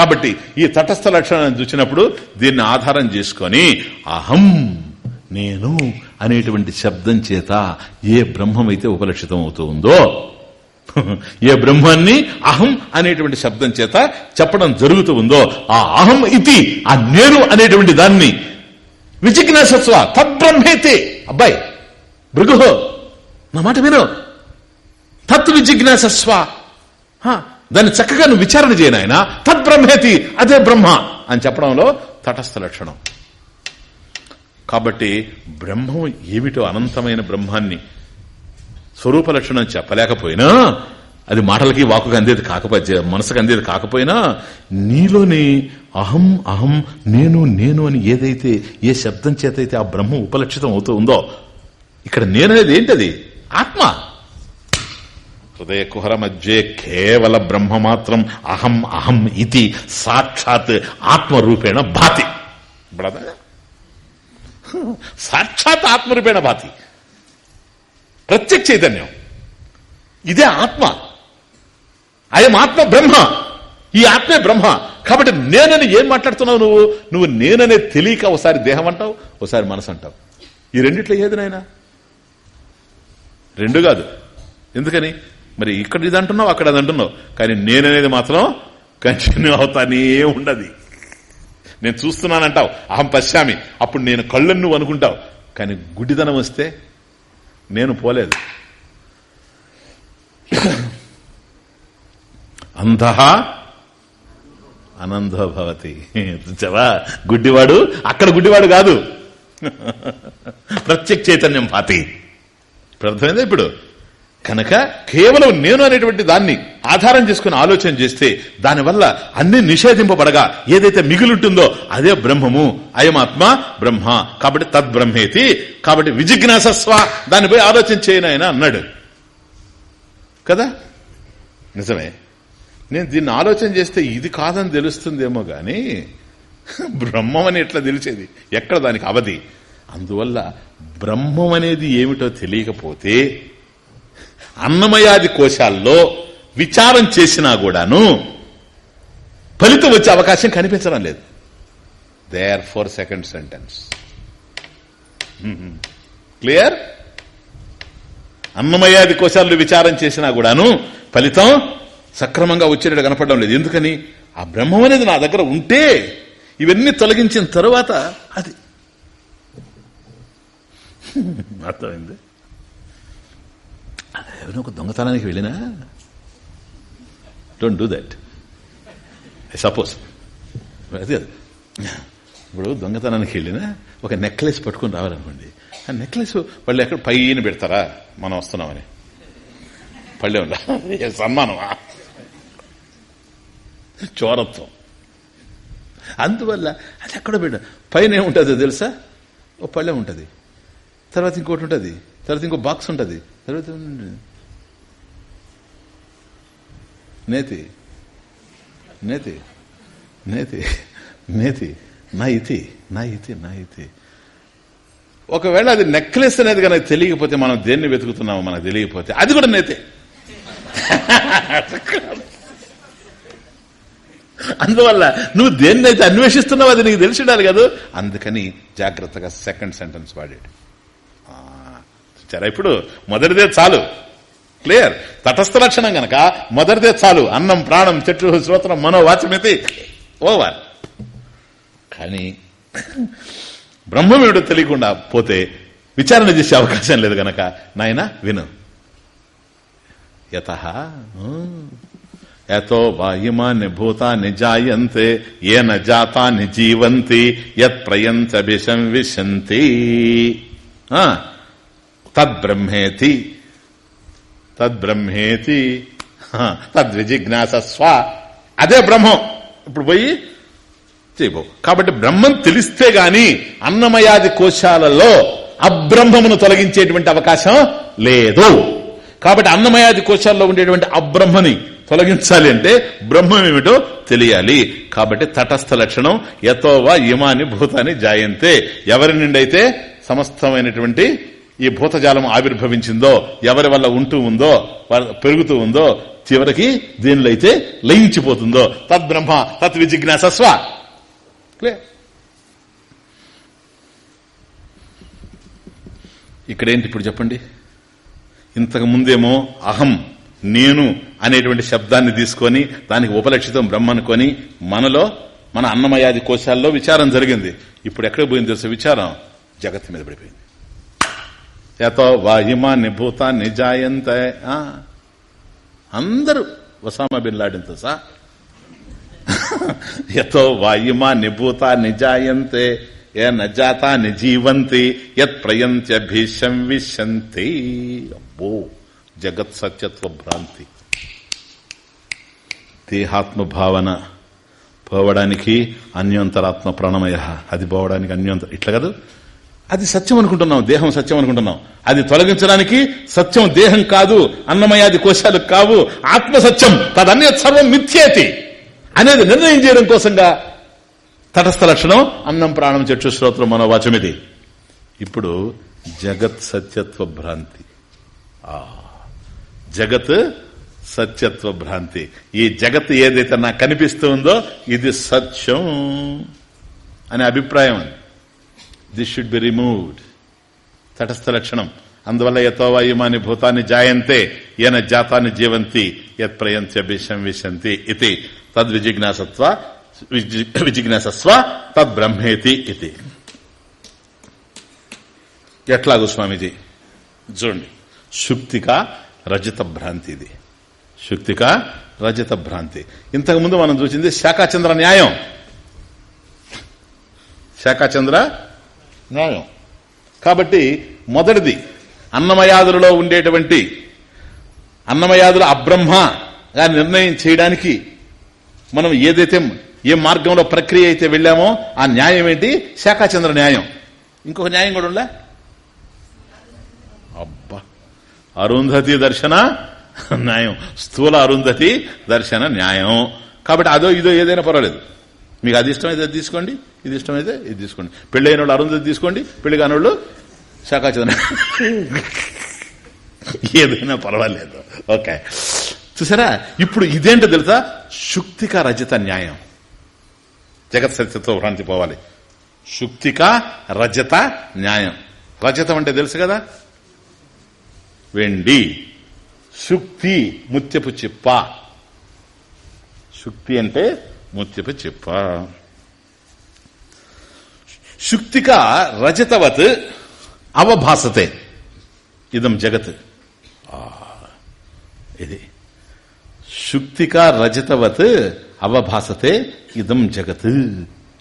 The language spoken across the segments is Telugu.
కాబట్టి ఈ తటస్థ లక్షణాన్ని చూసినప్పుడు దీన్ని ఆధారం చేసుకొని అహం నేను అనేటువంటి శబ్దం చేత ఏ బ్రహ్మమైతే ఉపలక్షితం అవుతూ ఉందో ఏ బ్రహ్మాన్ని అహం అనేటువంటి శబ్దం చేత చెప్పడం జరుగుతూ ఉందో ఆ అహం ఇది ఆ నేను అనేటువంటి దాన్ని విచిజ్ఞాసత్వ తద్బ్రహ్మేతే. అబ్బాయి భృగుహో నా మాట విను. తత్ విజిజ్ఞాసస్వ హ, దాన్ని చక్కగా నువ్వు విచారణ చేయను ఆయన తద్బ్రహ్మేతి అదే బ్రహ్మ అని చెప్పడంలో తటస్థ లక్షణం. కాబట్టి బ్రహ్మం ఏమిటో అనంతమైన బ్రహ్మాన్ని స్వరూప లక్షణం చెప్పలేకపోయినా అది మాటలకి వాకుకి అందేది కాకపోతే మనసుకు అందేది కాకపోయినా నీలోని అహం అహం నేను నేను అని ఏదైతే ఏ శబ్దం చేతైతే ఆ బ్రహ్మం ఉపలక్షితం అవుతూ ఉందో ఇక్కడ నేననేది ఏంటది? ఆత్మ. హృదయ కుహర మధ్య కేవల బ్రహ్మ మాత్రం అహం అహం ఇది సాక్షాత్ ఆత్మరూపేణ భాతి. ఇప్పుడు సాక్షాత్ ఆత్మరూపేణ భాతి. ప్రత్యక్ష చైతన్యం. ఇదే ఆత్మ. అయం ఆత్మ బ్రహ్మ. ఈ ఆత్మే బ్రహ్మ. కాబట్టి నేనని ఏం మాట్లాడుతున్నావు నువ్వు? నువ్వు నేననే తెలియక ఒకసారి దేహం అంటావు ఒకసారి మనసు అంటావు. ఈ రెండిట్లో ఏది నాయనా? రెండు కాదు. ఎందుకని? మరి ఇక్కడ ఇది అంటున్నావు అక్కడ అది అంటున్నావు. కానీ నేననేది మాత్రం కంటిన్యూ అవుతానే ఉండదు. నేను చూస్తున్నానంటావు అహం పశ్చామి అప్పుడు నేను కళ్ళను నువ్వు అనుకుంటావు. కానీ గుడ్డిదనం వస్తే నేను పోలేదు. అంధ అనందో భవతి. చూచావా గుడ్డివాడు అక్కడ గుడ్డివాడు కాదు. ప్రత్యక్ చైతన్యం పాతి. ఇప్పుడు అర్థమైందా ఇప్పుడు? కనుక కేవలం నేను అనేటువంటి దాన్ని ఆధారం చేసుకుని ఆలోచన చేస్తే దానివల్ల అన్ని నిషేధింపబడగా ఏదైతే మిగులుంటుందో అదే బ్రహ్మము. అయమాత్మ బ్రహ్మ. కాబట్టి తద్బ్రహ్మేతి. కాబట్టి విజిజ్ఞాసస్వ. దానిపై పోయి ఆలోచన చేయను ఆయన అన్నాడు. కదా? నిజమే. నేను దీన్ని ఆలోచన చేస్తే ఇది కాదని తెలుస్తుందేమో గాని బ్రహ్మం అని ఎట్లా తెలిసేది? ఎక్కడ దానికి అవధి? అందువల్ల బ్రహ్మం అనేది ఏమిటో తెలియకపోతే అన్నమయాది కోశాల్లో విచారం చేసినా కూడాను ఫలితం వచ్చే అవకాశం కనిపించడం లేదు. Therefore second sentence clear అన్నమయాది కోశాల్లో విచారం చేసినా కూడాను ఫలితం సక్రమంగా వచ్చేటట్టు కనపడడం లేదు. ఎందుకని? ఆ బ్రహ్మం అనేది నా దగ్గర ఉంటే ఇవన్నీ తొలగించిన తర్వాత అది. అర్థమైంది? ఎవరైనా ఒక దొంగతనానికి వెళ్ళినా? డోంట్ డూ దట్ సపోజ్ అది కాదు. ఇప్పుడు దొంగతనానికి వెళ్ళినా ఒక నెక్లెస్ పట్టుకుని రావాలనుకోండి. ఆ నెక్లెస్ వాళ్ళు ఎక్కడ పైన పెడతారా? మనం వస్తున్నామని. పళ్ళే ఉండ సన్మానమా? చోరత్వం. అందువల్ల అది ఎక్కడ పెట్ట? పైన ఏముంటుందో తెలుసా? ఓ పళ్ళెం ఉంటుంది. తర్వాత ఇంకోటి ఉంటుంది. తర్వాత ఇంకో బాక్స్ ఉంటుంది. తర్వాత నేతి నేతి నేతి నేతి నా ఇతి నా ఇతి నా ఇతి ఒకవేళ అది నెక్లెస్ అనేది కనుక తెలియకపోతే మనం దేన్ని వెతుకుతున్నామో మనకు తెలియకపోతే అది కూడా నేతే. అందువల్ల నువ్వు దేన్నైతే అన్వేషిస్తున్నావు అది నీకు తెలిసి ఉండాలి కదా? అందుకని జాగ్రత్తగా సెకండ్ సెంటెన్స్ వాడాడు. ఆ, ఇప్పుడు? మొదటిదే చాలు. క్లియర్. తటస్థ లక్షణం గనక మొదటిదే చాలు. అన్నం ప్రాణం చెట్టు శ్రోత్రం మనోవాచమితి. ఓవర్. కానీ బ్రహ్మమేమిటో తెలియకుండా పోతే విచారణ చేసే అవకాశం లేదు గనక. నాయన విను. యత యతో వాయుమాన్ని భూతాన్ని జాయంతే ఏ నాతాన్ని జీవంతి యత్ ప్రయంత విషం విశంతి. తద్బ్రహ్మేతి తద్బ్రహ్మేతి. తద్విజిజ్ఞాస తద్విజిజ్ఞాసస్వ. అదే బ్రహ్మం. ఇప్పుడు పోయి చేయబో కాబట్టి బ్రహ్మం తెలిస్తే గాని అన్నమయాది కోశాలలో అబ్రహ్మమును తొలగించేటువంటి అవకాశం లేదు. కాబట్టి అన్నమయాది కోశాల్లో ఉండేటువంటి అబ్రహ్మని తొలగించాలి అంటే బ్రహ్మం ఏమిటో తెలియాలి. కాబట్టి తటస్థ లక్షణం యతోవా ఇమాని భూతాన్ని జాయంతే. ఎవరి నుండి అయితే సమస్తమైనటువంటి ఈ భూతజాలం ఆవిర్భవించిందో ఎవరి వల్ల ఉంటూ ఉందో పెరుగుతూ ఉందో చివరికి దీనిలో అయితే లయించిపోతుందో తద్బ్రహ్మ తత్ విజిజ్ఞాసస్వ ఇక్కడేంటి ఇప్పుడు చెప్పండి? ఇంతకు ముందేమో అహం నేను అనేటువంటి శబ్దాన్ని తీసుకొని దానికి ఉపలక్షితం బ్రహ్మ అనుకొని మనలో మన అన్నమయాది కోశాల్లో విచారం జరిగింది. ఇప్పుడు ఎక్కడ పోయింది తెలుసు విచారం? జగత్ మీద పడిపోయింది. యతో వాయుమా భూతాన్ని జాయంత అందరూ వసామా బిన్ లాడిన్తో సా? యతో వాయుమా నిభూత నిజాయంతే ఏ నజాత నిజీవంతి యత్ ప్రయంత్యభీషం విశంతి. అబ్బో జగత్ సత్యత్వ భ్రాంతి. దేహాత్మ భావన పోవడానికి అన్యోంతరాత్మ ప్రాణమయ. అది పోవడానికి అన్యోంతర ఇట్లా కదా? అది సత్యం అనుకుంటున్నాం దేహం సత్యం అనుకుంటున్నాం. అది తొలగించడానికి సత్యం దేహం కాదు అన్నమయాది కోశాలు కావు ఆత్మ సత్యం తదన్య సర్వం మిథ్యేతి అనేది నిర్ణయం చేయడం కోసంగా తటస్థ లక్షణం అన్నం ప్రాణం చక్షు శ్రోత్రం మనోవాచం ఇది. ఇప్పుడు జగత్ సత్యత్వ భ్రాంతి. ఆ, జగత్ సత్యత్వ భ్రాంతి. ఈ జగత్ ఏదైతే నాకు కనిపిస్తూ ఉందో ఇది సత్యం అనే అభిప్రాయం అది. దిస్ షుడ్ బి రిమూవ్డ్ తటస్థ లక్షణం. అందువల్ల యథోవాయుమాని భూతాన్ని జాయంతే ఈయన జాతాన్ని జీవంతి యత్ ప్రయంత్యభిషం విశంతి ఇది. తద్విజిజ్ఞాసత్వ విజిజ్ఞాసస్వ తద్బ్రహ్మేతి ఇది. ఎట్లాగూ స్వామీజీ? చూడండి. శుక్తిక రజత భ్రాంతి ఇది. శుక్తిక రజత భ్రాంతి. ఇంతకుముందు మనం చూసింది శాఖాచంద్ర న్యాయం. శాఖాచంద్ర న్యాయం. కాబట్టి మొదటిది అన్నమయాదులలో ఉండేటువంటి అన్నమయాదుల అబ్రహ్మగా నిర్ణయం చేయడానికి మనం ఏదైతే ఏ మార్గంలో ప్రక్రియ అయితే వెళ్ళామో ఆ న్యాయం ఏంటి? శాఖాచంద్ర న్యాయం. ఇంకొక న్యాయం కూడా ఉందా? అబ్బా! అరుంధతి దర్శన న్యాయం. స్థూల అరుంధతి దర్శన న్యాయం. కాబట్టి అదో ఇదో ఏదైనా పర్వాలేదు. మీకు అది ఇష్టమైతే అది తీసుకోండి ఇది ఇష్టమైతే ఇది తీసుకోండి. పెళ్ళి అయిన వాళ్ళు అరుంధతి తీసుకోండి పెళ్ళి కాని వాళ్ళు శాఖాచంద్ర ఏదైనా పర్వాలేదు. ఓకే. చూసారా? ఇప్పుడు ఇదేంటో తెలుసా? శుక్తిక రజత న్యాయం. జగత్ సత్యతో భ్రాంతి పోవాలి. శుక్తిక రజత న్యాయం. రజతం అంటే తెలుసు కదా? వెండి. శుక్తి ముత్యపు చిప్ప. శుక్తి అంటే ముత్యప చెప్ప. శుక్తిక రజతవత్ అవభాసతే. ఇదం జగత్. ఆ, ఇది. శుక్తిక రజతవత్ అవభాసతే ఇదం జగత్.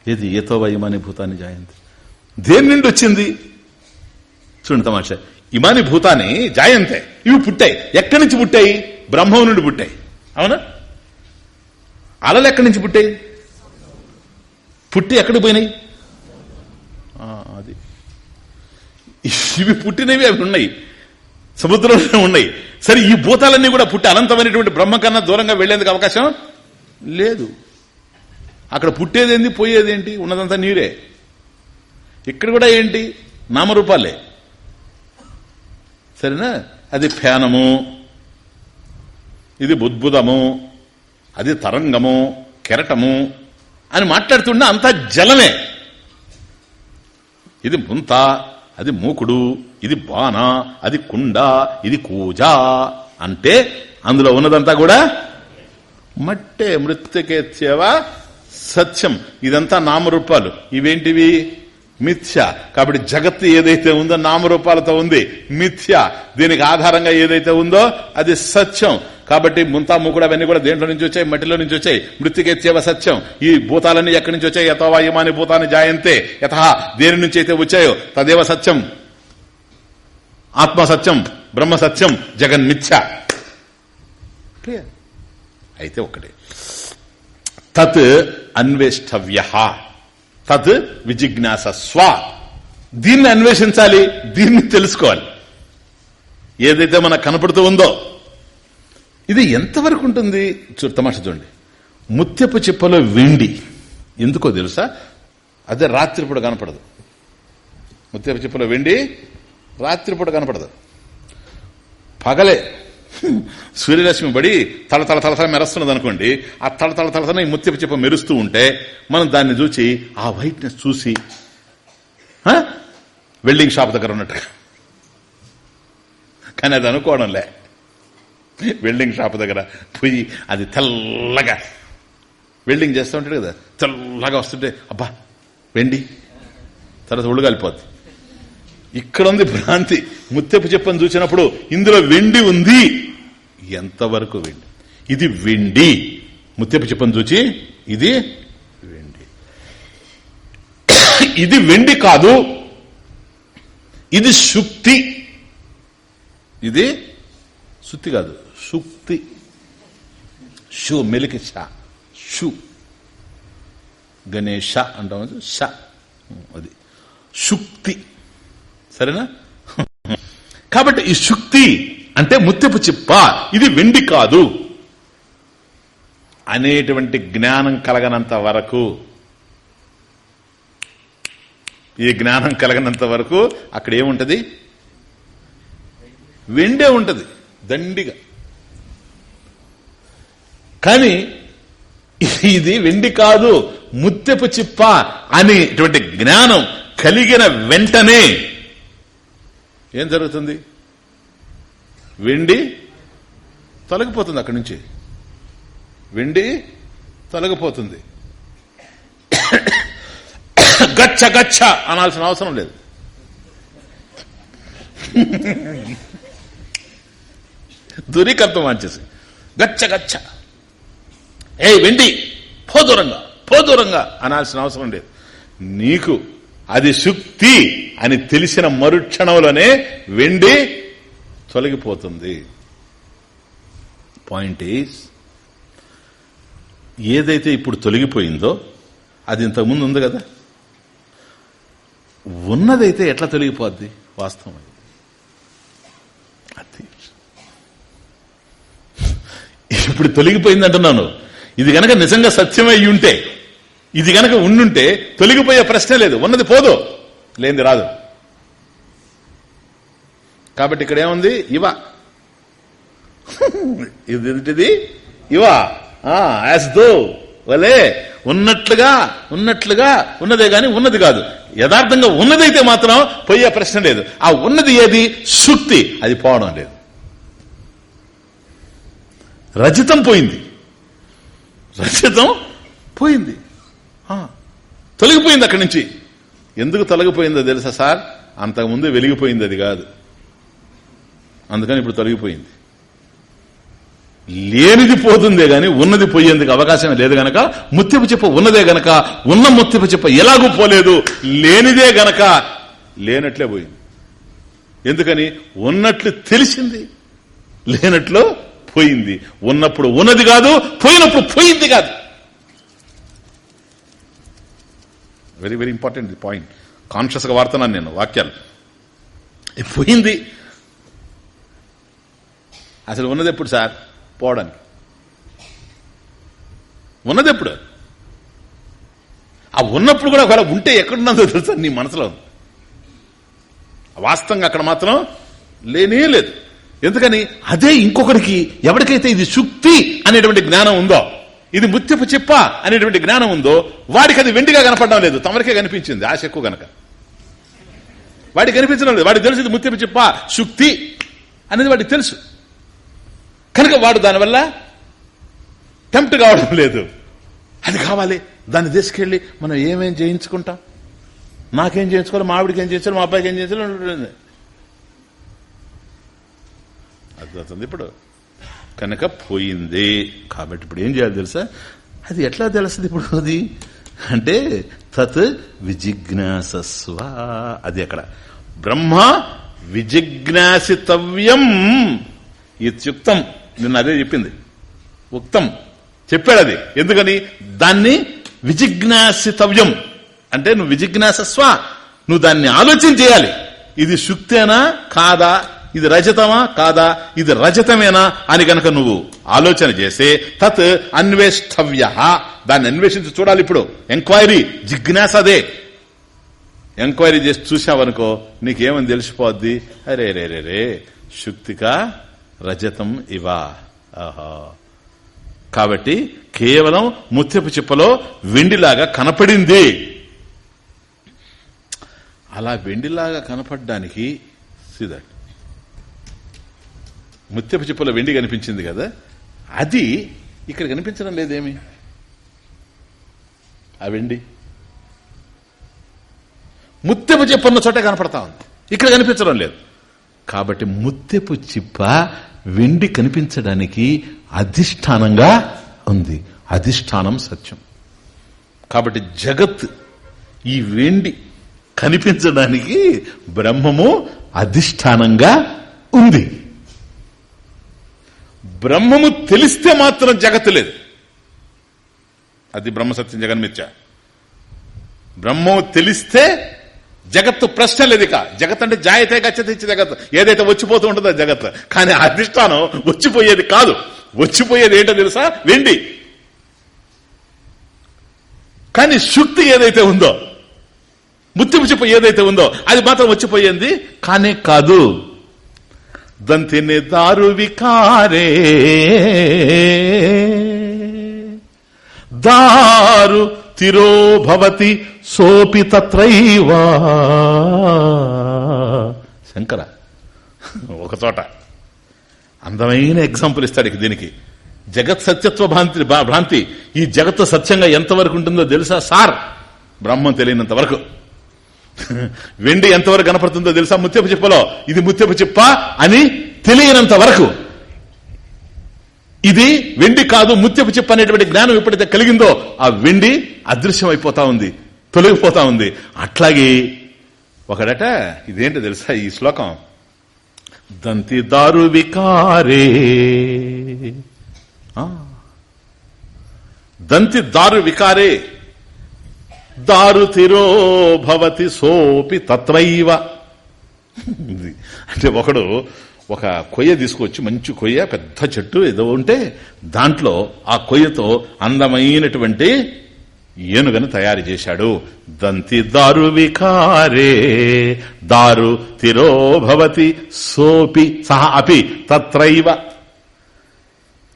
ఇది ఏతో వయమని భూతాన్ని జాయంతి. దేని నుండి వచ్చింది? చూడండి తమాష. ఇమాని భూతాన్ని జాయంతే. ఇవి పుట్టాయి. ఎక్కడి నుంచి పుట్టాయి? బ్రహ్మం నుండి పుట్టాయి. అవునా? అలలు ఎక్కడి నుంచి పుట్టాయి? పుట్టి ఎక్కడికి పోయినాయి? అది. ఇవి పుట్టినవి అవి ఉన్నాయి. సముద్రంలో ఉన్నాయి. సరే ఈ భూతాలన్నీ కూడా పుట్టి అనంతమైనటువంటి బ్రహ్మ కన్నా దూరంగా వెళ్ళేందుకు అవకాశం లేదు. అక్కడ పుట్టేదేంటి పోయేదేంటి? ఉన్నదంతా నీరే. ఇక్కడ కూడా ఏంటి? నామరూపాలే. సరేనా? అది ఫ్యానము ఇది బుద్భుతము అది తరంగము కెరటము అని మాట్లాడుతుండే అంతా జలమే. ఇది ముంత అది మూకుడు ఇది బాణ అది కుండ ఇది కూజ అంటే అందులో ఉన్నదంతా కూడా మట్టే మృత్యుకేత్యవ? సత్యం. ఇదంతా నామరూపాలు. ఇవేంటివి? మిథ్య. కాబట్టి జగత్తు ఏదైతే ఉందో నామరూపాలతో ఉంది. మిథ్య. దీనికి ఆధారంగా ఏదైతే ఉందో అది సత్యం. కాబట్టి ముంతా మూకుడు అవన్నీ కూడా దేంట్లో నుంచి వచ్చాయి? మట్టిలో నుంచి వచ్చాయి. మృతికెత్యవ సత్యం. ఈ భూతాలన్నీ ఎక్కడి నుంచి వచ్చాయి? యథోవాయుమాని భూతాన్ని జాయంతే. యథ దేని నుంచి అయితే వచ్చాయో? తదేవ సత్యం. ఆత్మ సత్యం. బ్రహ్మ సత్యం. జగన్ మిథ్య. క్లియర్ అయితే ఒక్కటే. తత్ అన్వేష్టవ్య తత్ విజిజ్ఞాసస్వ. దీన్ని అన్వేషించాలి. దీన్ని తెలుసుకోవాలి. ఏదైతే మనకు కనపడుతూ ఉందో ఇది ఎంతవరకు ఉంటుంది? చూ తమాష చూడండి. ముత్యపు చిప్పలో వెండి. ఎందుకో తెలుసా? అదే రాత్రిపూట కనపడదు. ముత్యపు చిప్పలో వెండి రాత్రిపూట కనపడదు. పగలే. సూర్యరశ్మి పడి తల తల తల తల మెరుస్తున్నది అనుకోండి. ఆ తల తల తలతన ఈ ముత్యపు చెప్ప మెరుస్తూ ఉంటే మనం దాన్ని చూసి ఆ వైట్నెస్ చూసి వెల్డింగ్ షాప్ దగ్గర ఉన్నట్టుగా. కానీ అది అనుకోవడంలే. వెల్డింగ్ షాప్ దగ్గర పోయి అది తెల్లగా వెల్డింగ్ చేస్తూ ఉంటాడు కదా తెల్లగా వస్తుంటే అబ్బా వెండి. తర్వాత ఒళ్ళు కలిపోద్ది. ఇక్కడ ఉంది భ్రాంతి. ముత్యపు చెప్పని చూసినప్పుడు ఇందులో వెండి ఉంది. ఎంతవరకు వెండి? ఇది వెండి. ముత్యపు చెప్పని చూచి ఇది వెండి. ఇది వెండి కాదు. ఇది శుక్తి ఇది సుత్తి కాదు సుక్తి షు మెలికి ష షు గణేష అంటాం ష అది. శుక్తి. సరేనా? కాబట్టి ఈ శుక్తి అంటే ముత్యపు చిప్ప. ఇది వెండి కాదు. అనేటువంటి జ్ఞానం కలగనంత వరకు ఈ జ్ఞానం కలగనంత వరకు అక్కడ ఏముంటది? వెండే ఉంటది. దండిగా. కానీ ఇది వెండి కాదు ముత్యపు చిప్ప అనేటువంటి జ్ఞానం కలిగిన వెంటనే ఏం జరుగుతుంది? వెండి తొలగిపోతుంది అక్కడి నుంచి. వెండి తొలగిపోతుంది. గచ్చ గచ్చ అనాల్సిన అవసరం లేదు. దురికత్వం వచ్చేసి గచ్చ గచ్చ. ఏ వెండి పో దూరంగా పో దూరంగా అనాల్సిన అవసరం లేదు. నీకు అది శుక్తి అని తెలిసిన మరుక్షణంలోనే వెండి తొలగిపోతుంది. పాయింట్ ఈజ్ ఏదైతే ఇప్పుడు తొలగిపోయిందో అది ఇంతకుముందు ఉంది కదా? ఉన్నదైతే ఎట్లా తొలగిపోద్ది? వాస్తవం అది. అది ఇప్పుడు తొలగిపోయింది అంటున్నాను. ఇది గనక నిజంగా సత్యమై ఉంటే ఇది గనక ఉండుంటే తొలగిపోయే ప్రశ్నే లేదు. ఉన్నది పోదు. లేనిది రాదు. కాబట్టి ఇక్కడ ఏముంది? ఇవ. ఇది ఇవ. యాజ్ దో వలే. ఉన్నట్లుగా ఉన్నట్లుగా ఉన్నదే గాని ఉన్నది కాదు. యథార్థంగా ఉన్నదైతే మాత్రం పోయే ప్రశ్న లేదు. ఆ ఉన్నది ఏది? సుక్తి అది పోవడం లేదు. రజితం పోయింది. రజితం? పోయింది. ఆ, తొలగిపోయింది అక్కడి నుంచి. ఎందుకు తొలగిపోయిందో తెలుసా సార్? అంతకుముందు వెలిగిపోయింది అది కాదు. అందుకని ఇప్పుడు తొలగిపోయింది. లేనిది పోతుందే గాని ఉన్నది పోయేందుకు అవకాశం లేదు గనక ముత్యపు చెప్ప ఉన్నదే గనక ఉన్న ముత్యపు చెప్ప ఎలాగూ పోలేదు లేనిదే గనక లేనట్లే పోయింది. ఎందుకని? ఉన్నట్లు తెలిసింది. లేనట్లు పోయింది. ఉన్నప్పుడు ఉన్నది కాదు పోయినప్పుడు పోయింది కాదు. వెరీ వెరీ ఇంపార్టెంట్ పాయింట్ కాన్షియస్గా వాడుతున్నాను నేను వాక్యాలు. పోయింది? అసలు ఉన్నది ఎప్పుడు సార్? పోవడానికి. ఉన్నది ఎప్పుడు? ఆ ఉన్నప్పుడు కూడా ఒకవేళ ఉంటే ఎక్కడున్నదో తెలుసా నీ మనసులో? వాస్తవంగా అక్కడ మాత్రం లేనే లేదు. ఎందుకని అదే ఇంకొకరికి ఎవరికైతే ఇది శుక్తి అనేటువంటి జ్ఞానం ఉందో ఇది ముత్యపు చిప్ప అనేటువంటి జ్ఞానం ఉందో వాడికి అది వెండిగా కనపడడం లేదు. తమరికే కనిపించింది. ఆశ ఎక్కువ గనక. వాడికి కనిపించడం లేదు. వాడికి తెలుసు ఇది ముత్యపు చిప్ప శుక్తి అనేది వాడికి తెలుసు. కనుక వాడు దానివల్ల టెంప్ట్ కావడం లేదు. అది కావాలి. దాన్ని తీసుకెళ్ళి మనం ఏమేం చేయించుకుంటాం? నాకేం చేయించుకోవాలి? మా ఆవిడకి ఏం చేయించాలి? మా అబ్బాయికి ఏం చేయించాలి? అర్థమవుతుంది. ఇప్పుడు కనుక పోయింది. కాబట్టి ఇప్పుడు ఏం చేయాలి తెలుసా? అది ఎట్లా తెలుస్తుంది ఇప్పుడు అది? అంటే తత్ విజిజ్ఞాసస్వ. అది అక్కడ బ్రహ్మ విజిజ్ఞాసితవ్యం ఇత్యుక్తం. నిన్న అదే చెప్పింది. ఉక్తం. చెప్పాడు అది. ఎందుకని? దాన్ని విజిజ్ఞాసితవ్యం. అంటే నువ్వు విజిజ్ఞాసస్వ. నువ్వు దాన్ని ఆలోచన చేయాలి. ఇది శుక్తేనా? కాదా? ఇది రజతమా? కాదా? ఇది రజతమేనా? అని గనక నువ్వు ఆలోచన చేస్తే తత్ అన్వేష్టవ్య దాన్ని అన్వేషించి చూడాలి ఇప్పుడు. ఎంక్వైరీ జిజ్ఞాస అదే ఎంక్వైరీ చేసి చూసావనుకో నీకేమని తెలిసిపోద్ది? అరే రే రే రే. శుక్తిక రజతం ఇవా. ఆహా కాబట్టి కేవలం ముత్యపు చిప్పలో వెండిలాగా కనపడింది. అలా వెండిలాగా కనపడడానికి సిదట్ ముత్యపు చిప్పలో వెండి కనిపించింది కదా అది ఇక్కడ కనిపించడం లేదేమి? ఆ వెండి. ముత్యపు చిప్పన్న చోట కనపడతా ఉంది. ఇక్కడ కనిపించడం లేదు. కాబట్టి ముత్యపు చిప్ప వెండి కనిపించడానికి అధిష్టానంగా ఉంది. అధిష్టానం సత్యం. కాబట్టి జగత్ ఈ వెండి కనిపించడానికి బ్రహ్మము అధిష్టానంగా ఉంది. బ్రహ్మము తెలిస్తే మాత్రం జగత్ లేదు. అది బ్రహ్మసత్యం జగన్మిత్య. బ్రహ్మము తెలిస్తే జగత్తు ప్రశ్న లేదు ఇక. జగత్ అంటే జాయతే గచ్చతి జగత్. ఏదైతే వచ్చిపోతూ ఉంటుందో జగత్. కానీ అధిష్టానం వచ్చిపోయేది కాదు. వచ్చిపోయేది ఏంటో తెలుసా? వెండి. కానీ శుక్తి ఏదైతే ఉందో ముత్తిపుచ్చిపోయి ఏదైతే ఉందో అది మాత్రం వచ్చిపోయింది కానే కాదు. దంతిని దారు వికారే. దారు తిరోభవతి సోపి తత్రైవా శంకర ఒక చోట. అందమైన ఎగ్జాంపుల్ ఇస్తాడు దీనికి. జగత్ సత్యత్వ భ్రాంతి భ్రాంతి. ఈ జగత్తు సత్యంగా ఎంతవరకు ఉంటుందో తెలుసా? సార్ బ్రహ్మం తెలియనంత వరకు. వెండి ఎంతవరకు కనపడుతుందో తెలుసా? ముత్యపు చిప్పలో. ఇది ముత్యపు చిప్ప అని తెలియనంత వరకు. ఇది వెండి కాదు ముత్యపు చిప్ప అనేటువంటి జ్ఞానం ఎప్పుడైతే కలిగిందో ఆ వెండి అదృశ్యం అయిపోతా ఉంది తొలగిపోతా ఉంది. అట్లాగే ఒకడట ఇదేంటో తెలుసా ఈ శ్లోకం? దంతి దారు వికారే. దంతి దారు వికారే. దారు భవతి సోపి తత్రైవ. అంటే ఒకడు ఒక కొయ్య తీసుకొచ్చి మంచి కొయ్య పెద్ద చెట్టు ఏదో ఉంటే దాంట్లో ఆ కొయ్యతో అందమైనటువంటి ఏనుగను తయారు చేశాడు. దంతి దారు వికారే దారు తిరోభవతి సోపి సహ అపి తత్రైవ.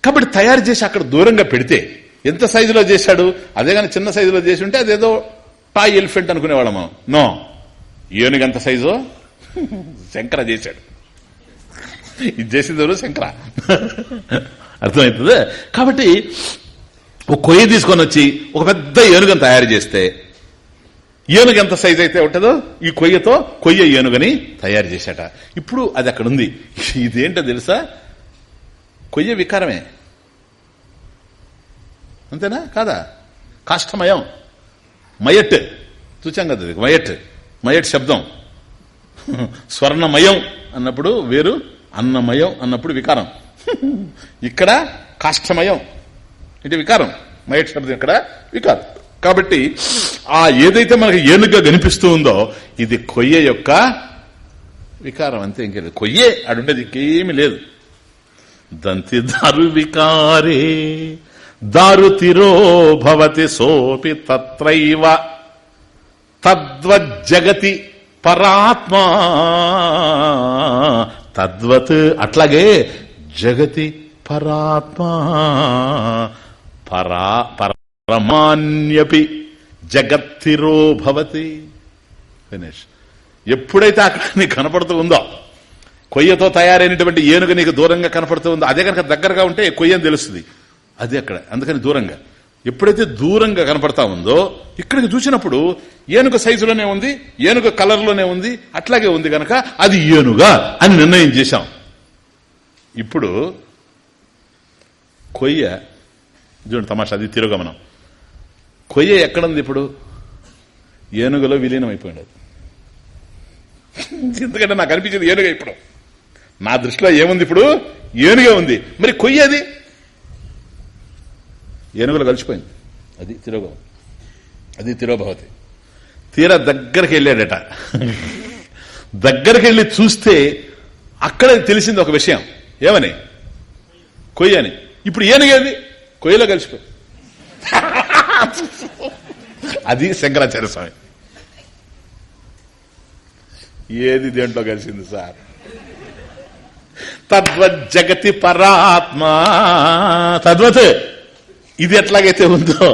కాబట్టి తయారు చేసి అక్కడ దూరంగా పెడితే ఎంత సైజులో చేశాడు? అదే కానీ చిన్న సైజులో చేసి ఉంటే అదేదో టాయ్ ఎలిఫెంట్ అనుకునేవాళ్ళం మనం నో. ఏనుగు ఎంత సైజు? శంకర చేశాడు. ఇది చేసింది శంకర. అర్థమవుతుంది? కాబట్టి ఒక కొయ్య తీసుకొని వచ్చి ఒక పెద్ద ఏనుగను తయారు చేస్తే ఏనుగు ఎంత సైజ్ అయితే ఉంటుందో ఈ కొయ్యతో కొయ్య ఏనుగని తయారు చేశాట. ఇప్పుడు అది అక్కడ ఉంది ఇదేంటో తెలుసా? కొయ్య వికారమే. అంతేనా? కాదా? కాష్టమయం. మయట్. చూచాం కదా మయట్. మయట్ శబ్దం. స్వర్ణమయం అన్నప్పుడు వేరు అన్నమయం అన్నప్పుడు వికారం. ఇక్కడ కాష్టమయం. ఇది వికారం. మయట్ శబ్దం ఇక్కడ వికారం. కాబట్టి ఆ ఏదైతే మనకి ఏనుగా కనిపిస్తూ ఉందో ఇది కొయ్య యొక్క వికారం అంతే ఇంకేది కొయ్యే అడుండేది ఇంకేమీ లేదు. దంతి దారు వికారే. దారుతిరోభవతి భవతి సోపి తత్రైవ. తద్వజ్జగతి పరాత్మా. తద్వత్ అట్లాగే జగతి పరాత్మా. పరా పరమాన్యపి జగత్తిరో భవతి. ఫినిష్. ఎప్పుడైతే అక్కడ నీకు కనపడుతూ ఉందో కొయ్యతో తయారైనటువంటి ఏనుగు నీకు దూరంగా కనపడుతూ ఉందో అదే కనుక దగ్గరగా ఉంటే కొయ్యని తెలుస్తుంది. అది అక్కడ. అందుకని దూరంగా. ఎప్పుడైతే దూరంగా కనపడతా ఉందో ఇక్కడికి చూసినప్పుడు ఏనుగ సైజులోనే ఉంది ఏనుగ కలర్లోనే ఉంది అట్లాగే ఉంది గనక అది ఏనుగా అని నిర్ణయం చేశాం. ఇప్పుడు కొయ్య చూడండి తమాషా అది తిరగమనం. కొయ్య ఎక్కడుంది ఇప్పుడు? ఏనుగులో విలీనం అయిపోయింది ఎందుకంటే నాకు అనిపించింది ఏనుగ ఇప్పుడు. నా దృష్టిలో ఏముంది ఇప్పుడు? ఏనుగే ఉంది. మరి కొయ్య అది ఏనుగులు కలిసిపోయింది. అది తిరోగ అది తిరోభవతి. తీర దగ్గరికి వెళ్ళాడట. దగ్గరికి వెళ్ళి చూస్తే అక్కడ తెలిసింది ఒక విషయం. ఏమని? కొయ్య అని ఇప్పుడు ఏనుగేది కొయ్యలో కలిసిపోయి అది శంకరాచార్య స్వామి. ఏది దేంట్లో కలిసింది సార్? తద్వత్ జగతి పరాత్మ తద్వత్ ఇది ఎట్లాగైతే ఉందో